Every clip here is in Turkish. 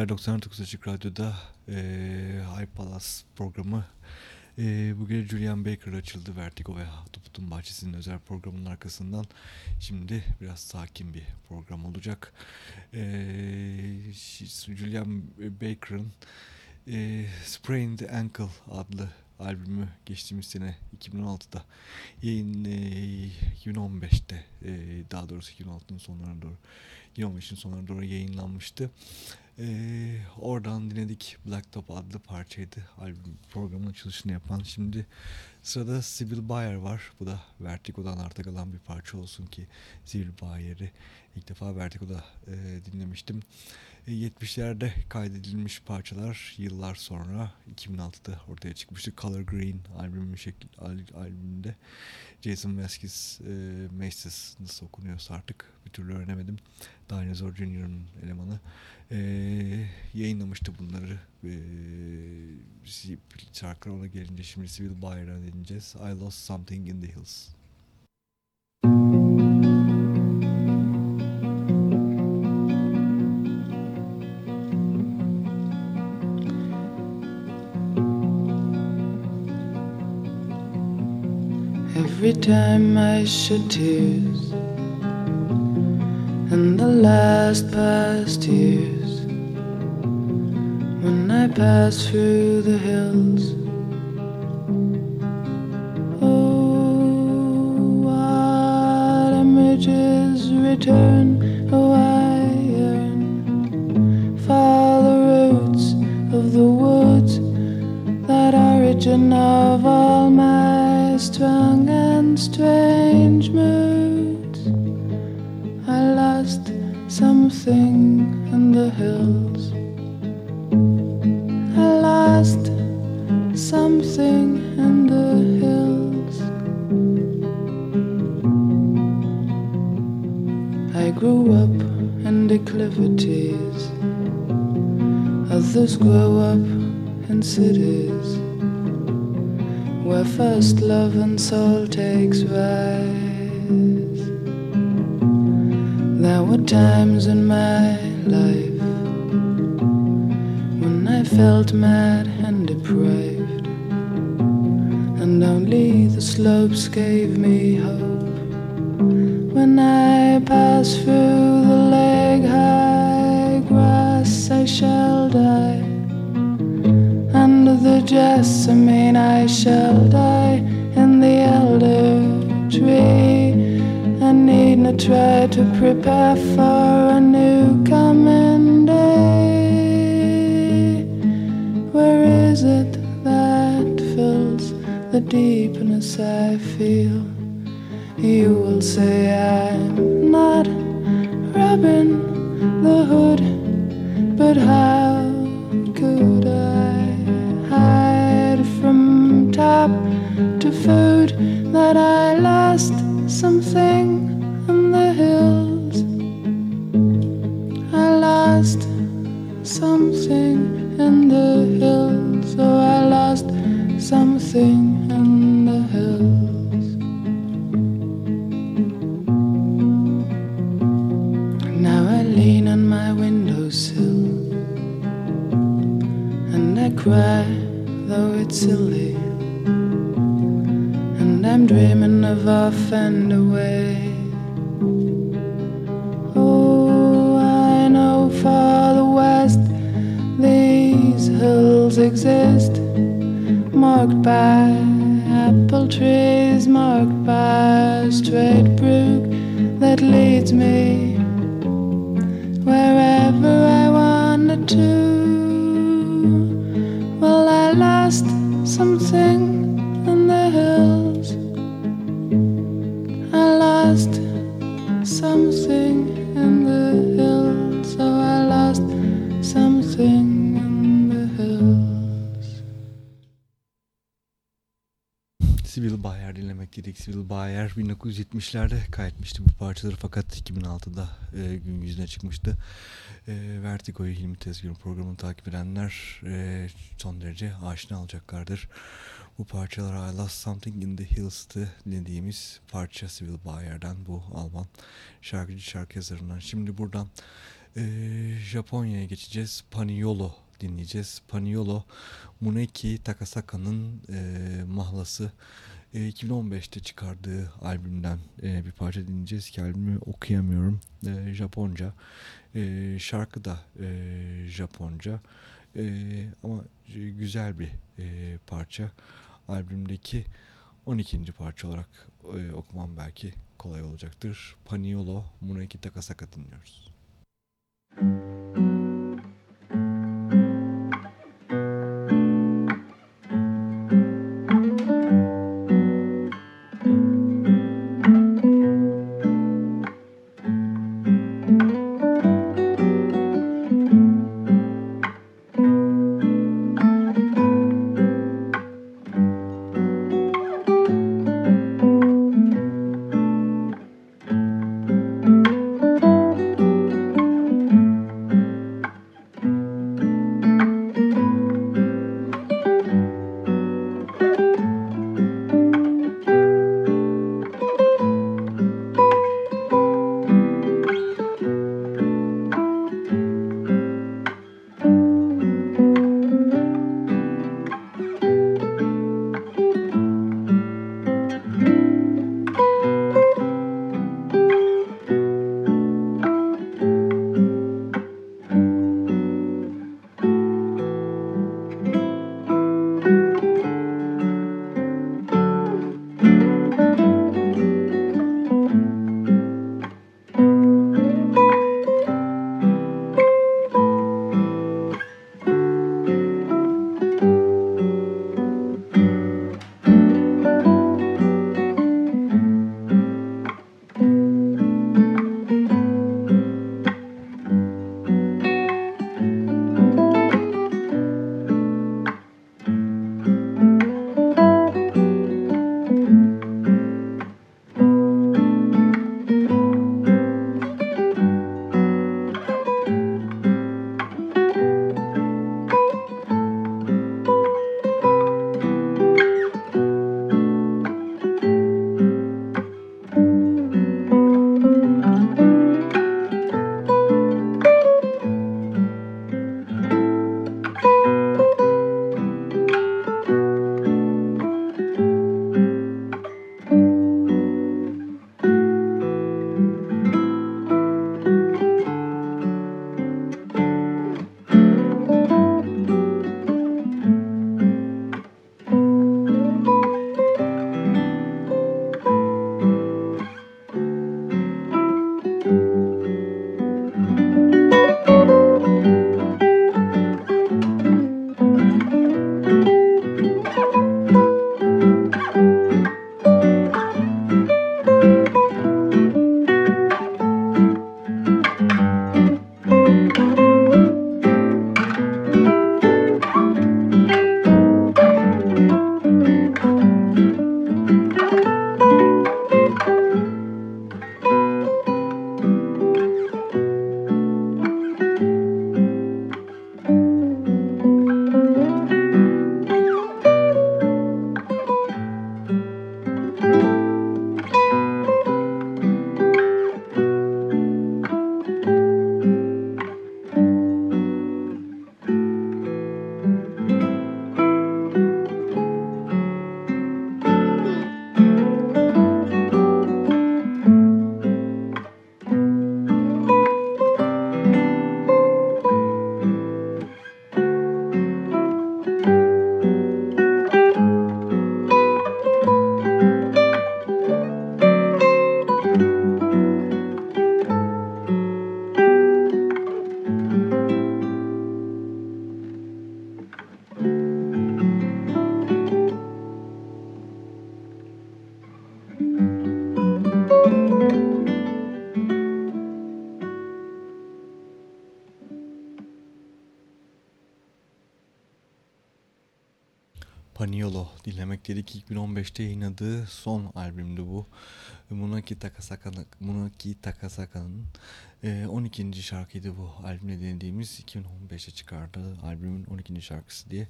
geceler 99 Açık Radyo'da e, High Palace programı. E, bu gece Julian Baker açıldı Vertigo ve Tuput'un Bahçesi'nin özel programının arkasından. Şimdi biraz sakin bir program olacak. E, Julian Baker'ın e, Sprained Ankle adlı albümü geçtiğimiz sene 2016'da yayın e, 2015'te e, daha doğrusu 2016'nın sonlarına doğru 2015'in sonlarına doğru yayınlanmıştı. Ee, oradan dinledik Black Top adlı parçaydı. Albüm programın açılışını yapan. Şimdi sırada Sibyl Bayer var. Bu da Vertigo'dan arta kalan bir parça olsun ki Sibyl Bayer'i ilk defa Vertigo'da e, dinlemiştim. 70'lerde kaydedilmiş parçalar yıllar sonra 2006'da ortaya çıkmıştı. Color Green albümün şekli, albümünde Jason Vasquez e, Maces nasıl okunuyorsa artık bir türlü öğrenemedim. Dinosaur Jr.'ın elemanı e, yayınlamıştı bunları. E, şarkılar ona gelince şimdi Civil Bayer'dan dinleyeceğiz. I Lost Something in the Hills. Every time I shed tears in the last past years, when I pass through the hills. Oh, images return? Oh, I yearn for the roots of the woods, that origin of all my strong and strange moods. Something in the hills. I lost something in the hills. I grew up in declivities. Others grow up in cities where first love and soul takes rise. There were times in my life when I felt mad and deprived, and only the slopes gave me hope. When I pass through the leg high grass, I shall die under the jessamine I shall die in the elder try to prepare for a new coming day. Where is it that fills the deepness I feel? You will say I'm not rubbing the Hood, but how could I? hide from top to food that I lost marked by apple trees, marked by a straight brook that leads me wherever I wanted to. Well, I lost something in the hills. I lost something Sibyl Bayer dinlemek dedik. Sibyl Bayer 1970'lerde kaydetmişti bu parçaları fakat 2006'da e, gün yüzüne çıkmıştı. E, Vertigo'yu Hilmi Tezgür'ün programını takip edenler e, son derece aşina olacaklardır. Bu parçalar I Lost Something in the Hills'tı dinlediğimiz parça Sibyl Bayer'den bu Alman şarkıcı şarkı yazarından. Şimdi buradan Ee, Japonya'ya geçeceğiz. Paniolo dinleyeceğiz. Paniolo Muneki Takasaka'nın e, mahlası. E, 2015'te çıkardığı albümden e, bir parça dinleyeceğiz ki albümü okuyamıyorum. E, Japonca. E, şarkı da e, Japonca. Ama güzel bir e, parça. Albümdeki 12. parça olarak e, okumam belki kolay olacaktır. Paniolo Muneki Takasaka dinliyoruz. Müzik yayınladığı son albümdü bu. Munaki Takasaka'nın Munaki Takasaka'nın 12. E, şarkıydı bu albümle denediğimiz 2015'te çıkardığı albümün 12. şarkısı diye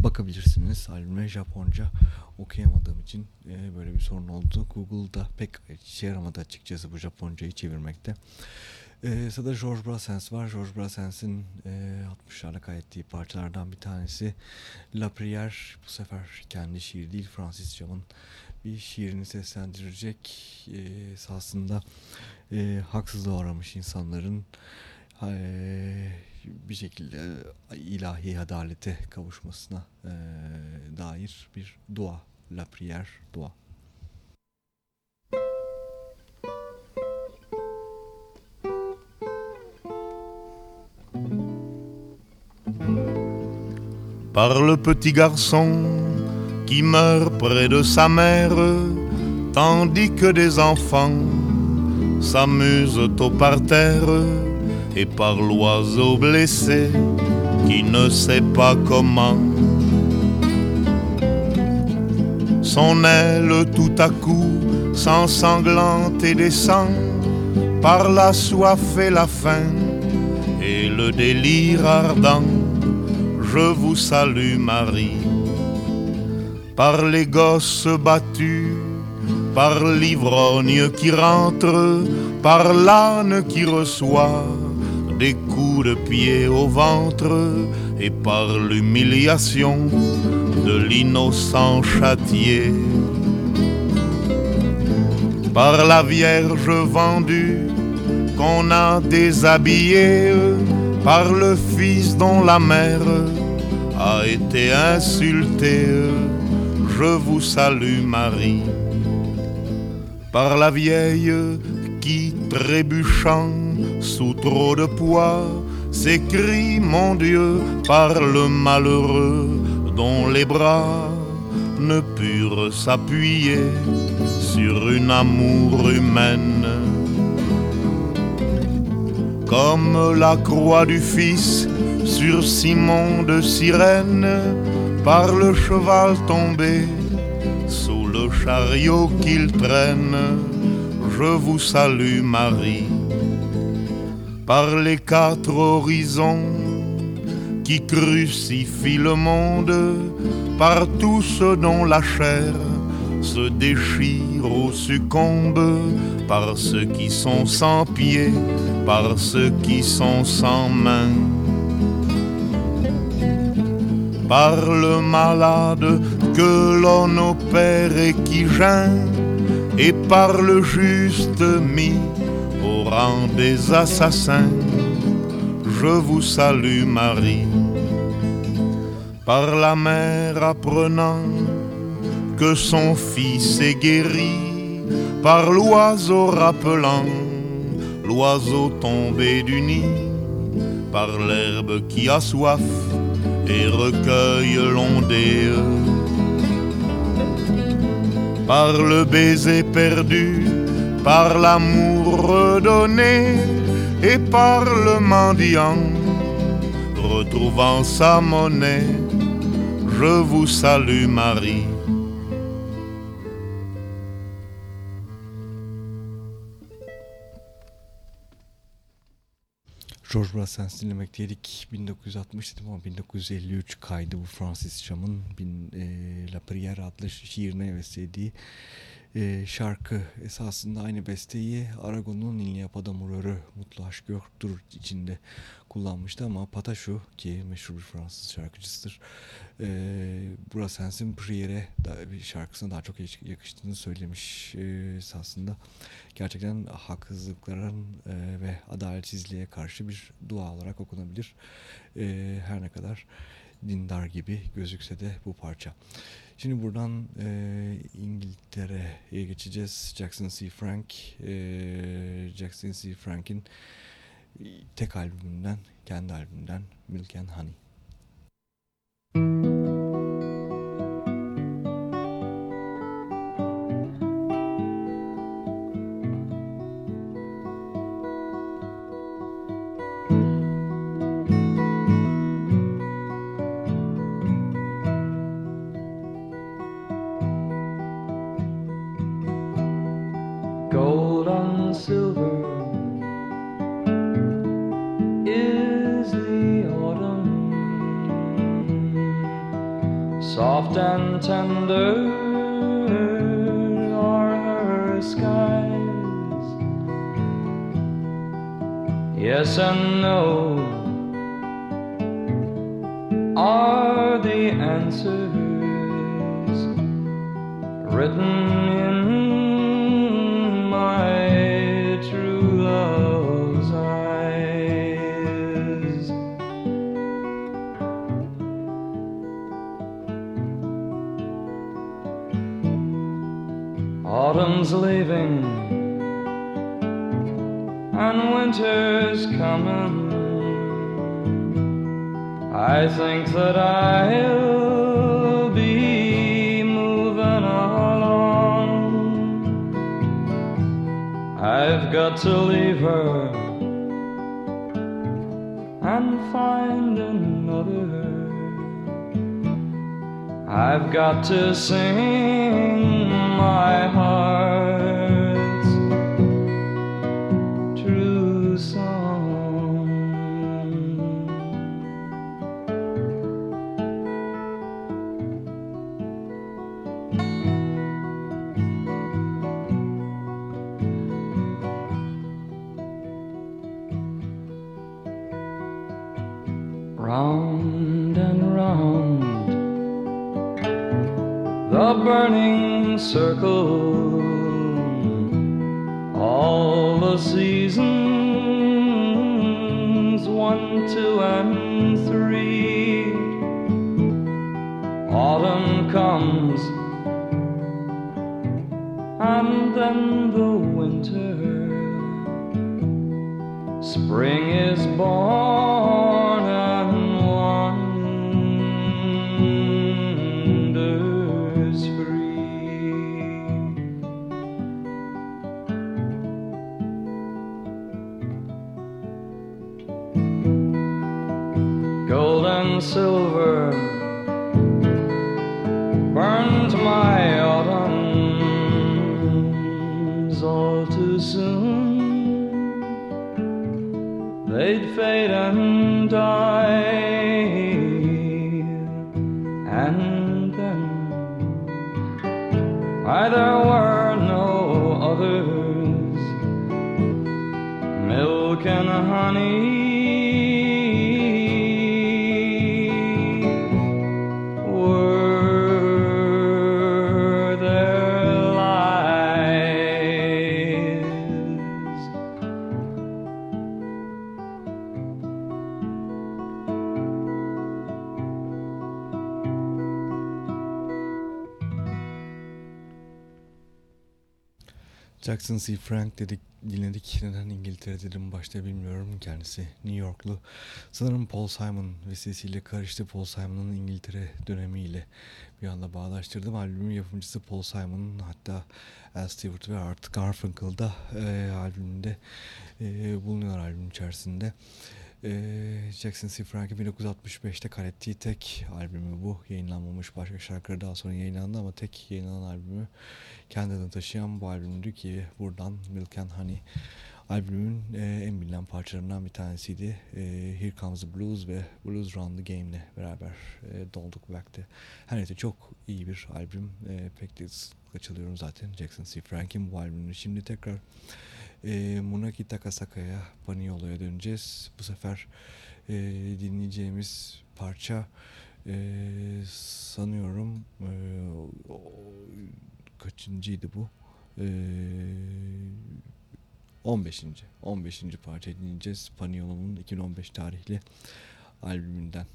bakabilirsiniz. Albüme Japonca okuyamadığım için e, böyle bir sorun oldu. Google'da pek şey yaramadı açıkçası bu Japoncayı çevirmekte. Ee, sırada George Brassens var. George Brassens'in e, 60'larda kaydettiği parçalardan bir tanesi La Prière. Bu sefer kendi şiir değil Francis Cam'ın bir şiirini seslendirecek. E, esasında e, haksızlığa uğramış insanların e, bir şekilde ilahi adalete kavuşmasına e, dair bir dua. La Prière, dua. Par le petit garçon qui meurt près de sa mère, tandis que des enfants s'amusent au parterre, et par l'oiseau blessé qui ne sait pas comment. Son aile tout à coup s'ensanglante et descend par la soif et la faim et le délire ardent je vous salue Marie. Par les gosses battus, par l'ivrogne qui rentre, par l'âne qui reçoit des coups de pied au ventre, et par l'humiliation de l'innocent châtié. Par la Vierge vendue qu'on a déshabillée, par le Fils dont la mère a été insulté, je vous salue Marie. Par la vieille qui, trébuchant sous trop de poids, s'écrie mon Dieu par le malheureux dont les bras ne purent s'appuyer sur une amour humaine. Comme la croix du Fils sur Simon de Cyrène par le cheval tombé sous le chariot qu'il traîne. Je vous salue Marie par les quatre horizons qui crucifient le monde, par tous ceux dont la chair se déchire ou succombe, par ceux qui sont sans pieds, par ceux qui sont sans mains par le malade que l'on opère et qui gêne, et par le juste mis au rang des assassins. Je vous salue Marie, par la mère apprenant que son fils est guéri, par l'oiseau rappelant l'oiseau tombé du nid, par l'herbe qui a soif et recueille l'ondée. Par le baiser perdu, par l'amour redonné et par le mendiant retrouvant sa monnaie, je vous salue Marie. George Brassens dinlemekteydik. 1960 dedim ama 1953 kaydı bu Francis Cham'ın e, La Prière adlı şiirine heveslediği e, şarkı. Esasında aynı besteyi Aragon'un İlya Padamurör'ü Mutlu Aşk Yoktur içinde kullanmıştı ama Pataşu ki meşhur bir Fransız şarkıcısıdır. E, Brassens'in Prière'e bir şarkısına daha çok yakıştığını söylemiş e, esasında gerçekten haksızlıkların e, ve adaletsizliğe karşı bir dua olarak okunabilir. E, her ne kadar dindar gibi gözükse de bu parça. Şimdi buradan e, İngiltere'ye geçeceğiz. Jackson C. Frank, e, Jackson C. Frank'in tek albümünden, kendi albümünden Milk and Honey. Leaving and winter's coming. I think that I'll be moving along. I've got to leave her and find another. I've got to sing my heart's Jackson C. Frank dedik dinledik. Neden İngiltere dedim başta bilmiyorum. Kendisi New Yorklu. Sanırım Paul Simon vesilesiyle karıştı. Paul Simon'ın İngiltere dönemiyle bir anda bağdaştırdım. Albümün yapımcısı Paul Simon hatta Al Stewart ve Art Garfunkel da e, albümünde e, bulunuyor albüm içerisinde. E, Jackson C. Frank'in 1965'te kaydettiği tek albümü bu. Yayınlanmamış başka şarkıları daha sonra yayınlandı ama tek yayınlanan albümü kendi adını taşıyan bu albümdü ki buradan Milk and Honey albümün e, en bilinen parçalarından bir tanesiydi. E, Here Comes the Blues ve Blues Run the Game'le beraber e, dolduk vakti. Her neyse çok iyi bir albüm. E, pek de sıklıkla çalıyorum zaten Jackson C. Frank'in bu albümünü. Şimdi tekrar e, Munaki Takasaka'ya, Paniolo'ya döneceğiz. Bu sefer e, dinleyeceğimiz parça e, sanıyorum e, o- kaçıncıydı bu? E, 15. 15. parça dinleyeceğiz. Paniolo'nun 2015 tarihli albümünden.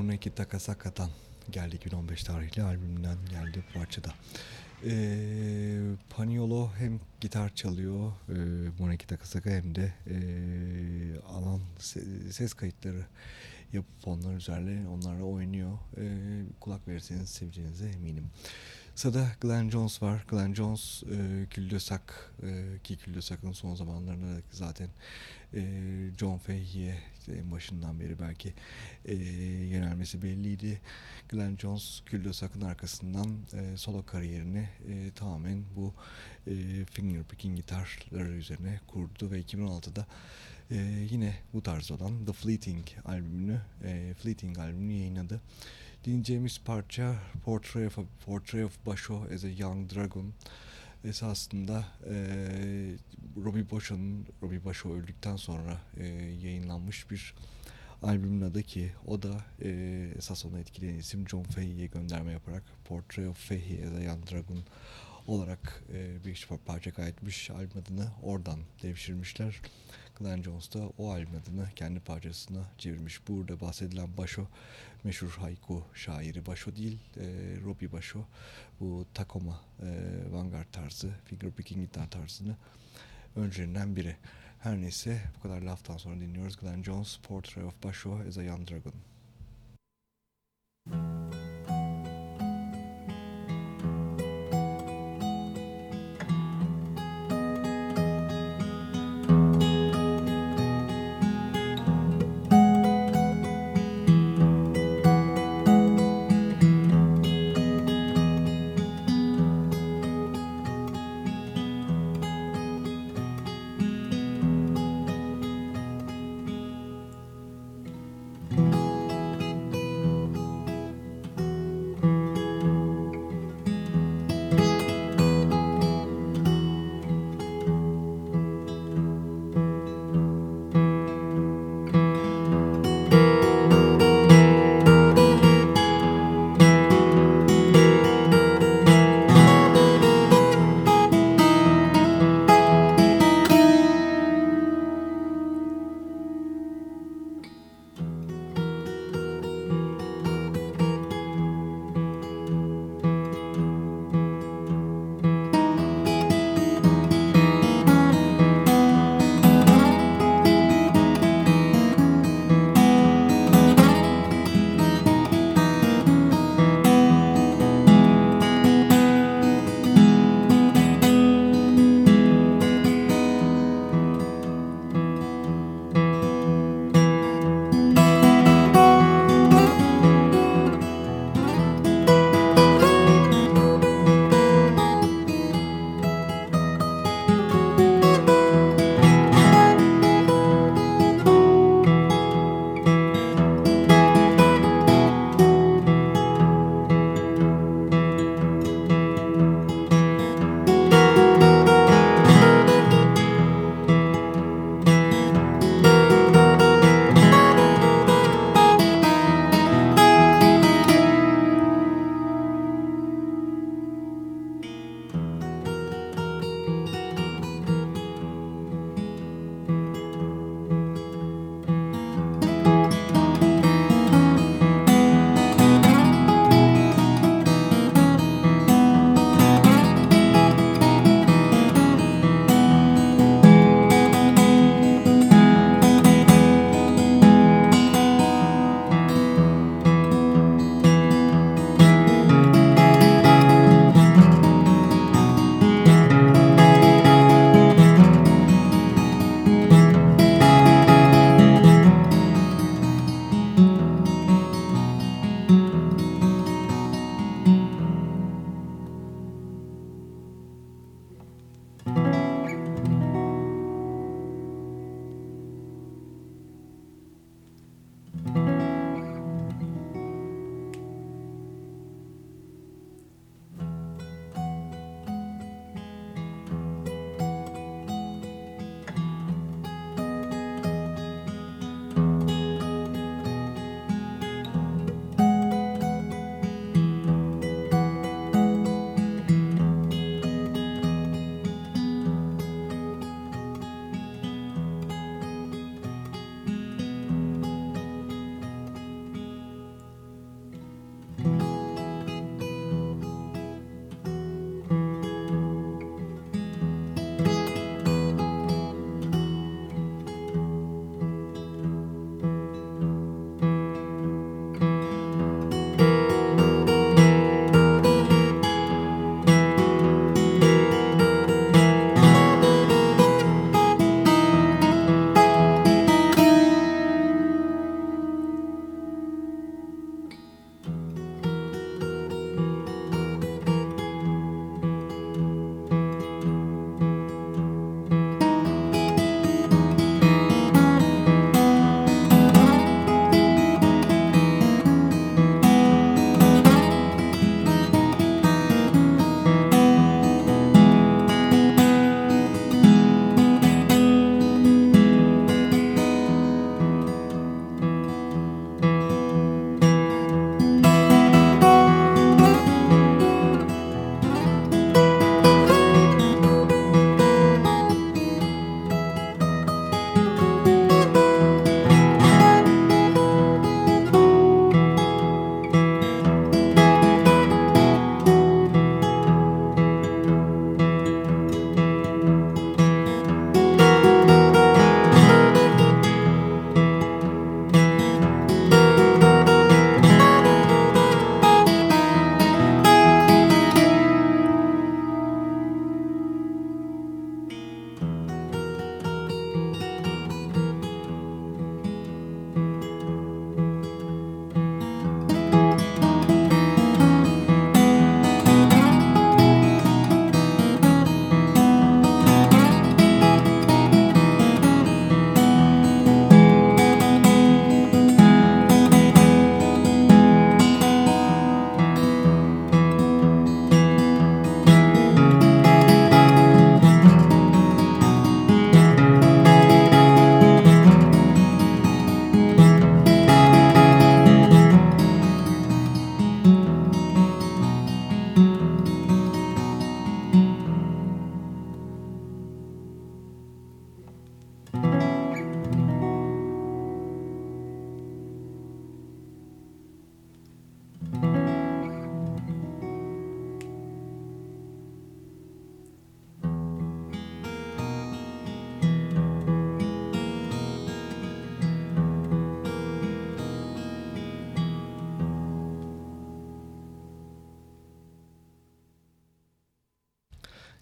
Muneki Takasaka'dan geldi 2015 tarihli albümünden geldi parçada. Ee, Paniolo hem gitar çalıyor e, Muneki Takasaka hem de e, alan se- ses kayıtları yapıp onlar üzerine onlarla oynuyor. E, kulak verirseniz seveceğinize eminim. Sırada Glenn Jones var. Glenn Jones e, Küldösak e, ki Küldösak'ın son zamanlarında zaten e, John Fahey'e işte en başından beri belki e, yönelmesi belliydi. Glenn Jones Küldösak'ın arkasından e, solo kariyerini e, tamamen bu e, fingerpicking gitarları üzerine kurdu ve 2016'da e, yine bu tarz olan The Fleeting albümünü e, Fleeting albümünü yayınladı. Dinleyeceğimiz parça Portrait of, Portrait of Basho as a Young Dragon esasında e, Robbie Basho'nun Robbie Basho öldükten sonra e, yayınlanmış bir albümün adı ki o da e, esas onu etkileyen isim John Fahey'e gönderme yaparak Portrait of Fahey as a Young Dragon olarak e, bir parça kaydetmiş albüm adını oradan devşirmişler. Glenn Jones da o albüm adını kendi parçasına çevirmiş. Burada bahsedilen Basho meşhur haiku şairi Basho değil, e, Robbie Basho bu Tacoma e, Vanguard tarzı, fingerpicking gitar tarzını öncülerinden biri. Her neyse bu kadar laftan sonra dinliyoruz Glenn Jones Portrait of Basho as a Young Dragon.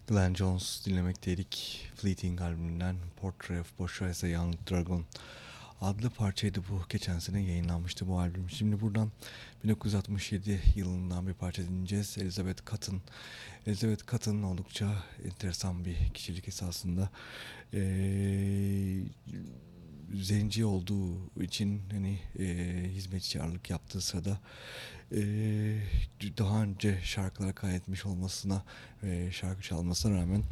Glenn Jones dinlemekteydik. Fleeting albümünden Portrait of Bourgeois Young Dragon adlı parçaydı bu. Geçen sene yayınlanmıştı bu albüm. Şimdi buradan 1967 yılından bir parça dinleyeceğiz. Elizabeth Cotton. Elizabeth Cotton oldukça enteresan bir kişilik esasında. Ee, zenci olduğu için hani e, hizmetçi ağırlık yaptığı sırada e, daha önce şarkılara kaydetmiş olmasına ve şarkı çalmasına rağmen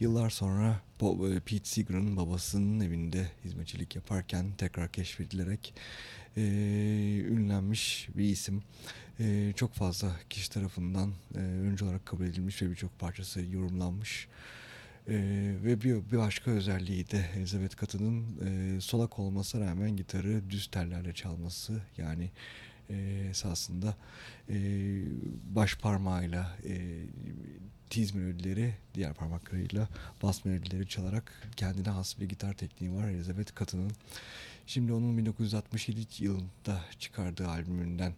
yıllar sonra e, Pete Seeger'ın babasının evinde hizmetçilik yaparken tekrar keşfedilerek e, ünlenmiş bir isim. E, çok fazla kişi tarafından e, öncü olarak kabul edilmiş ve birçok parçası yorumlanmış. Ee, ve bir, bir başka özelliği de Elizabeth Cotton'ın e, solak olmasına rağmen gitarı düz tellerle çalması yani e, esasında e, baş parmağıyla e, tiz melodileri diğer parmaklarıyla bas melodileri çalarak kendine has bir gitar tekniği var Elizabeth Cotton'ın. Şimdi onun 1967 yılında çıkardığı albümünden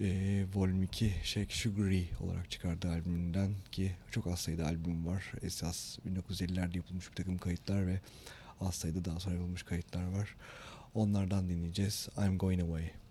e, Volume 2 Shake Sugary olarak çıkardığı albümünden ki çok az sayıda albüm var. Esas 1950'lerde yapılmış bir takım kayıtlar ve az sayıda daha sonra yapılmış kayıtlar var. Onlardan dinleyeceğiz. I'm Going Away.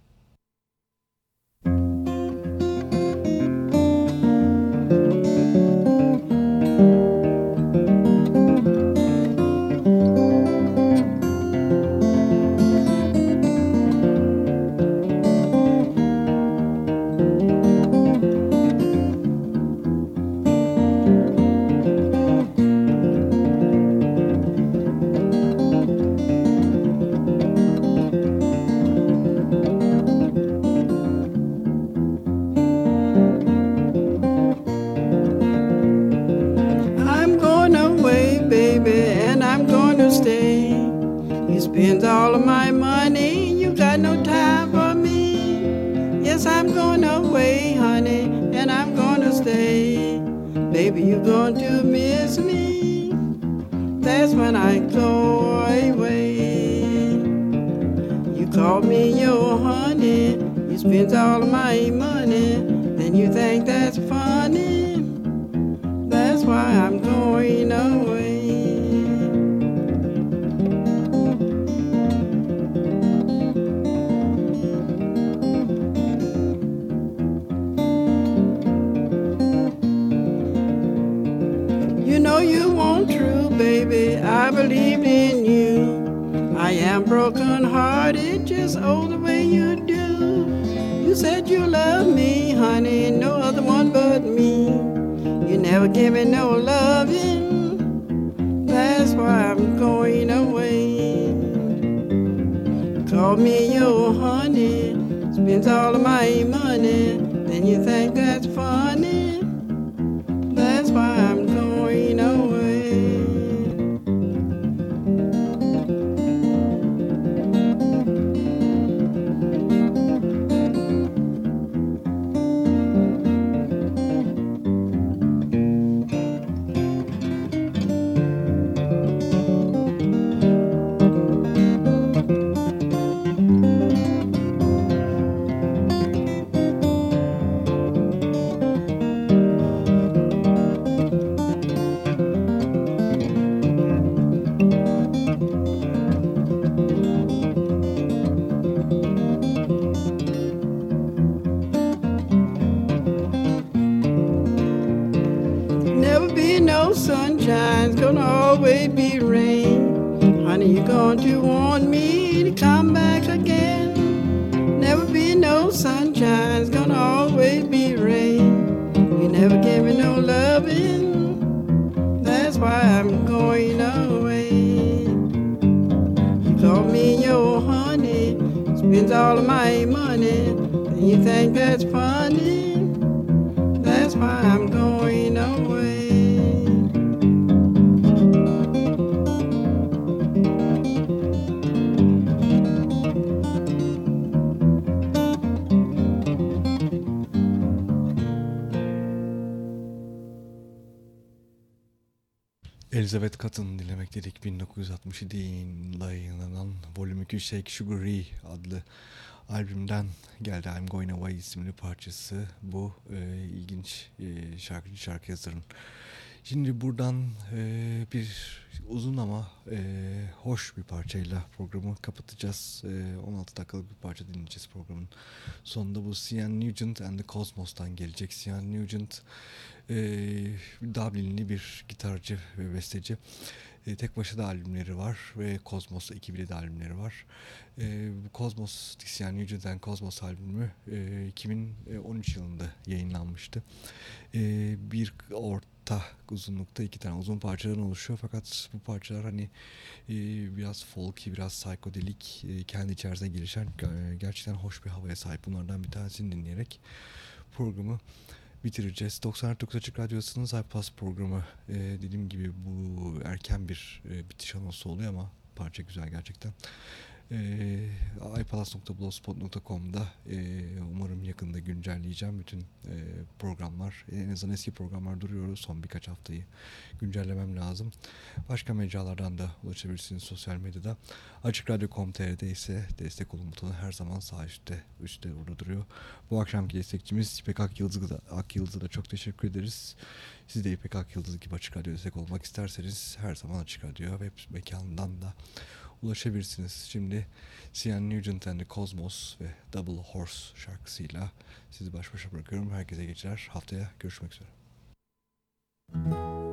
1967 yılında yayınlanan Volume 2 Shake Sugary adlı albümden geldi I'm Going Away isimli parçası bu e, ilginç e, şarkıcı şarkı yazarın Şimdi buradan e, bir uzun ama e, hoş bir parçayla programı kapatacağız. E, 16 dakikalık bir parça dinleyeceğiz programın sonunda. Bu Cian Nugent and the Cosmos'tan gelecek. Cian Nugent e, Dublin'li bir gitarcı ve besteci. E, tek başına albümleri var ve Cosmos ekibiyle de albümleri var. E, Cian Nugent and Cosmos albümü e, 2013 yılında yayınlanmıştı. E, bir orta orta uzunlukta iki tane uzun parçadan oluşuyor fakat bu parçalar hani e, biraz folky biraz psikodelik e, kendi içerisinde gelişen e, gerçekten hoş bir havaya sahip bunlardan bir tanesini dinleyerek programı bitireceğiz. 94.9 Açık Radyosu'nun Zaypas programı e, dediğim gibi bu erken bir e, bitiş anonsu oluyor ama parça güzel gerçekten e, ipalas.blogspot.com'da e, umarım yakında güncelleyeceğim bütün e, programlar. En azından eski programlar duruyor. Son birkaç haftayı güncellemem lazım. Başka mecralardan da ulaşabilirsiniz sosyal medyada. Açık Radyo.com.tr'de ise destek olun butonu her zaman sağ üstte, üstte orada duruyor. Bu akşamki destekçimiz İpek Akyıldız'a da, Akyıldız'a da çok teşekkür ederiz. Siz de İpek Akyıldız gibi Açık Radyo destek olmak isterseniz her zaman Açık Radyo web mekanından da ulaşabilirsiniz. Şimdi Cian Nugent and the Cosmos ve Double Horse şarkısıyla sizi baş başa bırakıyorum. Herkese geceler. Haftaya görüşmek üzere. Ay